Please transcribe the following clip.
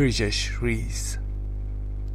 Friedrich Ries.